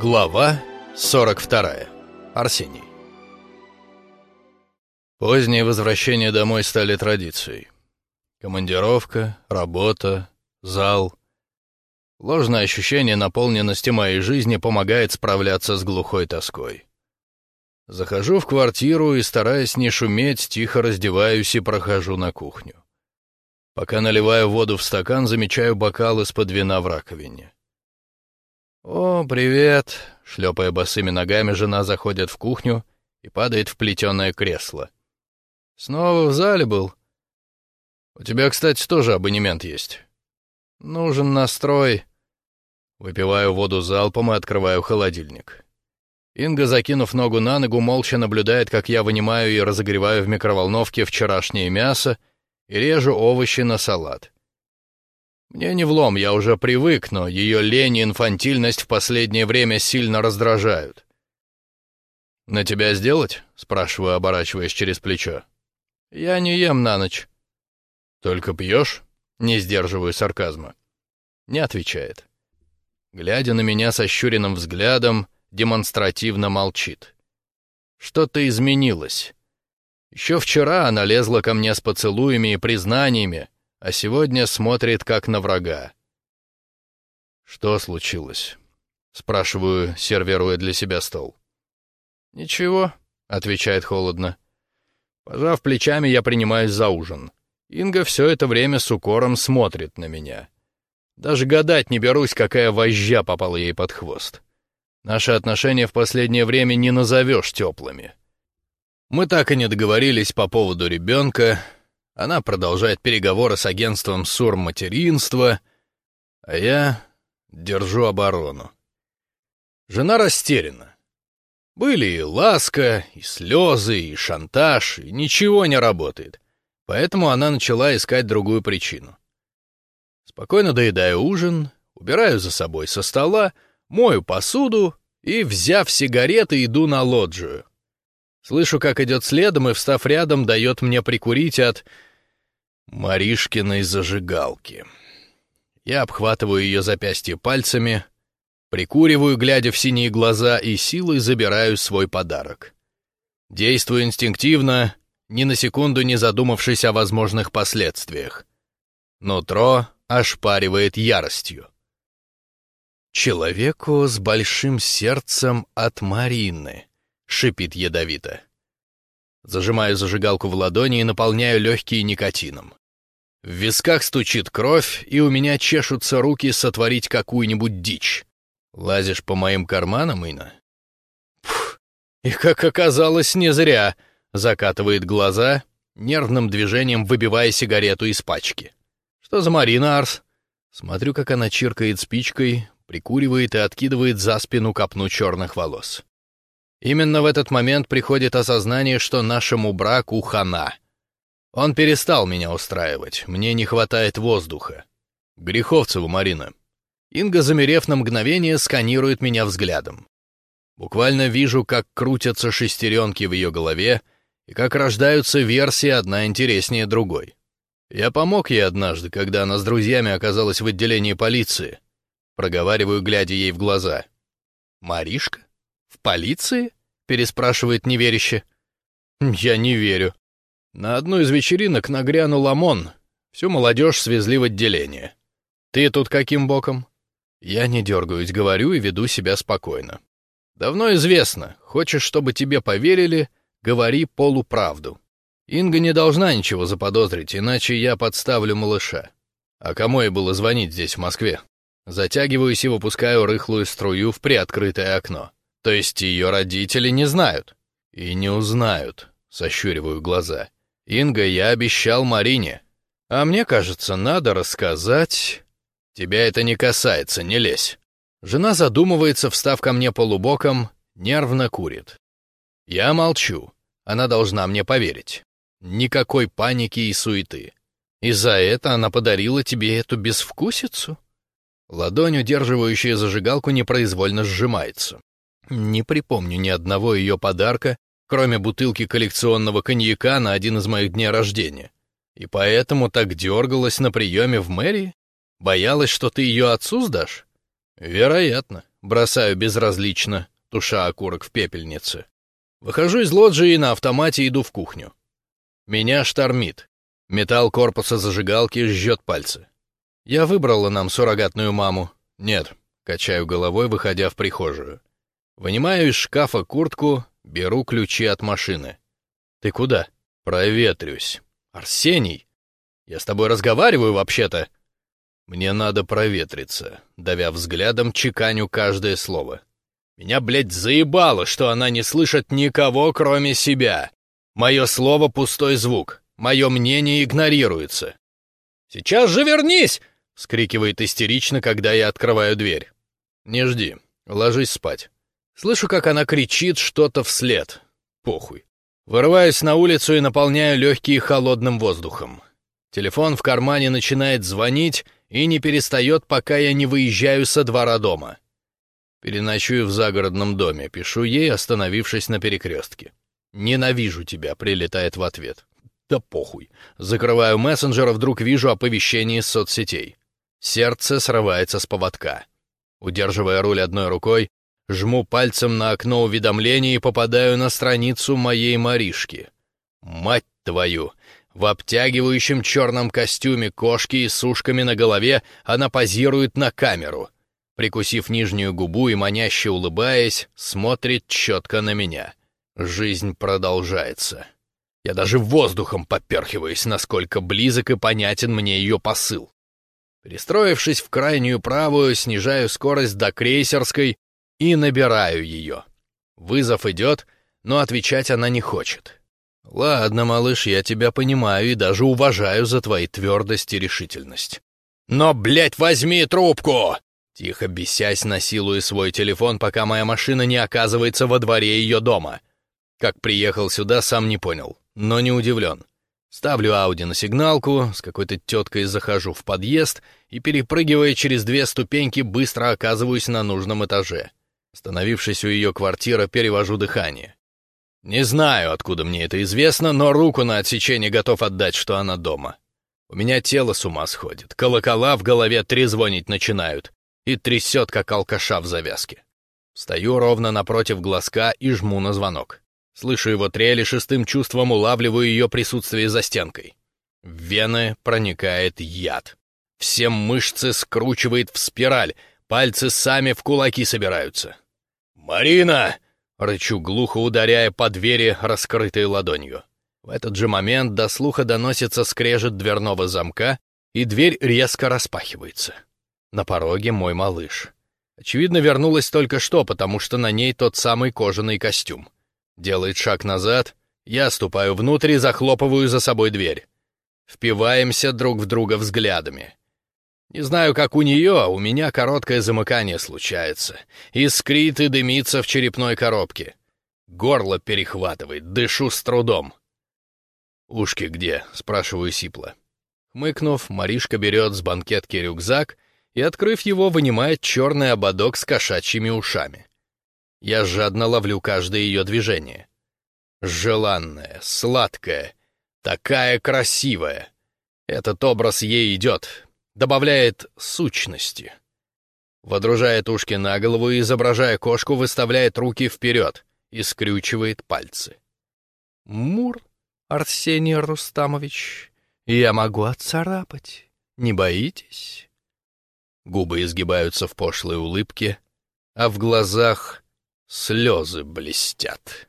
Глава 42. Арсений. Поздние возвращения домой стали традицией. Командировка, работа, зал. Ложное ощущение наполненности моей жизни помогает справляться с глухой тоской. Захожу в квартиру и, стараясь не шуметь, тихо раздеваюсь и прохожу на кухню. Пока наливаю воду в стакан, замечаю бокал из-под вина в раковине. «О, привет!» — шлепая босыми ногами, жена заходит в кухню и падает в плетеное кресло. «Снова в зале был?» «У тебя, кстати, тоже абонемент есть». «Нужен настрой». Выпиваю воду залпом и открываю холодильник. Инга, закинув ногу на ногу, молча наблюдает, как я вынимаю и разогреваю в микроволновке вчерашнее мясо и режу овощи на салат. Мне не влом, я уже привык, но ее лень и инфантильность в последнее время сильно раздражают. «На тебя сделать?» — спрашиваю, оборачиваясь через плечо. «Я не ем на ночь». «Только пьешь?» — не сдерживаю сарказма. Не отвечает. Глядя на меня со щуренным взглядом, демонстративно молчит. Что-то изменилось. Еще вчера она лезла ко мне с поцелуями и признаниями, а сегодня смотрит как на врага. «Что случилось?» — спрашиваю, сервируя для себя стол. «Ничего», — отвечает холодно. Пожав плечами, я принимаюсь за ужин. Инга все это время с укором смотрит на меня. Даже гадать не берусь, какая вожжа попала ей под хвост. Наши отношения в последнее время не назовешь теплыми. Мы так и не договорились по поводу ребенка, она продолжает переговоры с агентством сурматеринства, а я держу оборону. Жена растеряна. Были и ласка, и слезы, и шантаж, и ничего не работает. Поэтому она начала искать другую причину. Спокойно доедаю ужин, убираю за собой со стола, мою посуду и, взяв сигареты, иду на лоджию. Слышу, как идет следом и, встав рядом, дает мне прикурить от Маришкиной зажигалки. Я обхватываю ее запястье пальцами, прикуриваю, глядя в синие глаза, и силой забираю свой подарок. Действую инстинктивно, ни на секунду не задумавшись о возможных последствиях. Нутро ошпаривает яростью. «Человеку с большим сердцем от Марины», — шипит ядовито. Зажимаю зажигалку в ладони и наполняю легкие никотином. В висках стучит кровь, и у меня чешутся руки сотворить какую-нибудь дичь. Лазишь по моим карманам, Ина? Пф, и как оказалось, не зря, закатывает глаза, нервным движением выбивая сигарету из пачки. Что за Марина, Арс? Смотрю, как она чиркает спичкой, прикуривает и откидывает за спину копну черных волос. Именно в этот момент приходит осознание, что нашему браку хана — он перестал меня устраивать, мне не хватает воздуха. Греховцева Марина. Инга, замерев на мгновение, сканирует меня взглядом. Буквально вижу, как крутятся шестеренки в ее голове и как рождаются версии одна интереснее другой. Я помог ей однажды, когда она с друзьями оказалась в отделении полиции. Проговариваю, глядя ей в глаза. «Маришка? В полиции?» — переспрашивает неверяще. «Я не верю. На одну из вечеринок нагрянул ОМОН. Всю молодежь свезли в отделение. Ты тут каким боком? Я не дергаюсь, говорю и веду себя спокойно. Давно известно, хочешь, чтобы тебе поверили, говори полуправду. Инга не должна ничего заподозрить, иначе я подставлю малыша. А кому ей было звонить здесь, в Москве? Затягиваюсь и выпускаю рыхлую струю в приоткрытое окно. То есть ее родители не знают. И не узнают, сощуриваю глаза. Инга, я обещал Марине. А мне кажется, надо рассказать... Тебя это не касается, не лезь. Жена задумывается, встав ко мне полубоком, нервно курит. Я молчу. Она должна мне поверить. Никакой паники и суеты. И за это она подарила тебе эту безвкусицу? Ладонь, удерживающая зажигалку, непроизвольно сжимается. Не припомню ни одного ее подарка, кроме бутылки коллекционного коньяка на один из моих дней рождения. И поэтому так дергалась на приеме в мэрии? Боялась, что ты ее отцу сдашь? Вероятно, бросаю безразлично, туша окурок в пепельнице. Выхожу из лоджии на автомате иду в кухню. Меня штормит. Металл корпуса зажигалки жжет пальцы. Я выбрала нам суррогатную маму. Нет, качаю головой, выходя в прихожую. Вынимаю из шкафа куртку, беру ключи от машины. Ты куда? Проветрюсь. Арсений, я с тобой разговариваю вообще-то. Мне надо проветриться, давя взглядом, чеканю каждое слово. Меня, блядь, заебало, что она не слышит никого, кроме себя. Мое слово — пустой звук. Мое мнение игнорируется. «Сейчас же вернись!» — скрикивает истерично, когда я открываю дверь. «Не жди. Ложись спать». Слышу, как она кричит что-то вслед. Похуй. Вырываюсь на улицу и наполняю легкие холодным воздухом. Телефон в кармане начинает звонить и не перестает, пока я не выезжаю со двора дома. Переночую в загородном доме, пишу ей, остановившись на перекрестке. «Ненавижу тебя», — прилетает в ответ. «Да похуй». Закрываю мессенджер, а вдруг вижу оповещение из соцсетей. Сердце срывается с поводка. Удерживая руль одной рукой, Жму пальцем на окно уведомлений и попадаю на страницу моей Маришки. Мать твою! В обтягивающем черном костюме кошки и с ушками на голове она позирует на камеру. Прикусив нижнюю губу и маняще улыбаясь, смотрит четко на меня. Жизнь продолжается. Я даже воздухом поперхиваюсь, насколько близок и понятен мне ее посыл. Перестроившись в крайнюю правую, снижаю скорость до крейсерской и набираю ее. Вызов идет, но отвечать она не хочет. Ладно, малыш, я тебя понимаю и даже уважаю за твои твердость и решительность. Но, блядь, возьми трубку! Тихо бесясь, насилую свой телефон, пока моя машина не оказывается во дворе ее дома. Как приехал сюда, сам не понял, но не удивлен. Ставлю Ауди на сигналку, с какой-то теткой захожу в подъезд и, перепрыгивая через две ступеньки, быстро оказываюсь на нужном этаже. Остановившись у ее квартиры, перевожу дыхание. Не знаю, откуда мне это известно, но руку на отсечение готов отдать, что она дома. У меня тело с ума сходит, колокола в голове трезвонить начинают и трясет, как алкаша в завязке. Стою ровно напротив глазка и жму на звонок. Слышу его трели, шестым чувством улавливаю ее присутствие за стенкой. В вены проникает яд. Все мышцы скручивает в спираль, Пальцы сами в кулаки собираются. «Марина!» — рычу, глухо ударяя по двери, раскрытой ладонью. В этот же момент до слуха доносится скрежет дверного замка, и дверь резко распахивается. На пороге мой малыш. Очевидно, вернулась только что, потому что на ней тот самый кожаный костюм. Делает шаг назад, я ступаю внутрь и захлопываю за собой дверь. Впиваемся друг в друга взглядами. Не знаю, как у нее, а у меня короткое замыкание случается. Искрит и дымится в черепной коробке. Горло перехватывает, дышу с трудом. «Ушки где?» — спрашиваю сипло. Хмыкнув, Маришка берет с банкетки рюкзак и, открыв его, вынимает черный ободок с кошачьими ушами. Я жадно ловлю каждое ее движение. Желанная, сладкая, такая красивая. Этот образ ей идет, добавляет сущности. Водружает ушки на голову и, изображая кошку, выставляет руки вперед и скрючивает пальцы. «Мур, Арсений Рустамович, я могу отцарапать. Не боитесь?» Губы изгибаются в пошлой улыбке, а в глазах слезы блестят.